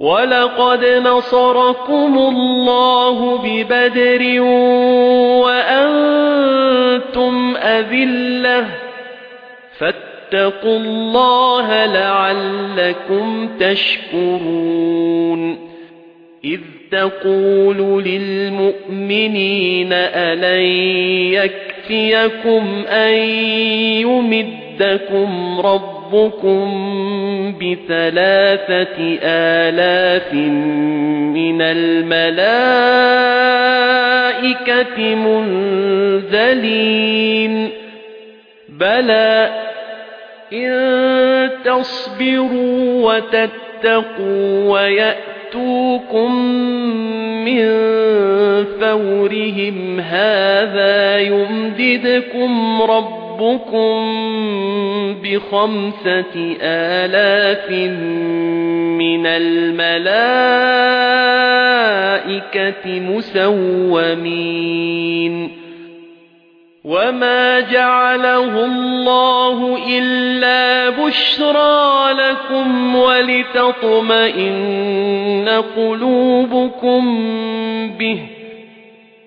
وَلَقَدْ نَصَرَكُمُ اللَّهُ بِبَدْرٍ وَأَنْتُمْ أَذِلَّةٌ فَاتَّقُوا اللَّهَ لَعَلَّكُمْ تَشْكُرُونَ إِذْ تَقُولُ لِلْمُؤْمِنِينَ أَلَنْ يَكْفِيَكُمْ أَنْ يُمِدَّكُمْ رَبُّكُمْ بِثَلَاثَةِ آلَافٍ مِنَ الْمَلَائِكَةِ مُنزَلِينَ بَلَى إِن تَصْبِرُوا وَتَتَّقُوا وَيَأْتُوكُم مِّن فَوْرِهِمْ هَٰذَا يُمْدِدْكُمْ رَبُّكُم بِخَمْسَةِ آلَافٍ مِّنَ الْمَلَائِكَةِ مُسَوِّمِينَ. وَمَا جَعَلَهُ اللَّهُ إِلَّا بُشْرَىٰ لَكُمْ وَلِتَطْمَئِنَّ قُلُوبُكُم بِهِ.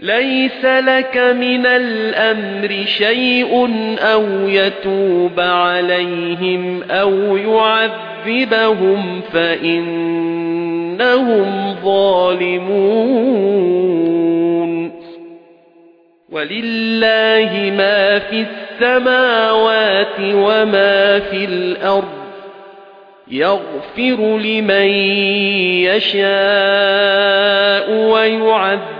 لَيْسَ لَكَ مِنَ الْأَمْرِ شَيْءٌ أَوْ يَتُوبَ عَلَيْهِمْ أَوْ يُعَذِّبَهُمْ فَإِنَّهُمْ ظَالِمُونَ. وَلِلَّهِ مَا فِي السَّمَاوَاتِ وَمَا فِي الْأَرْضِ يَغْفِرُ لِمَن يَشَاءُ وَيُعَذِّبُ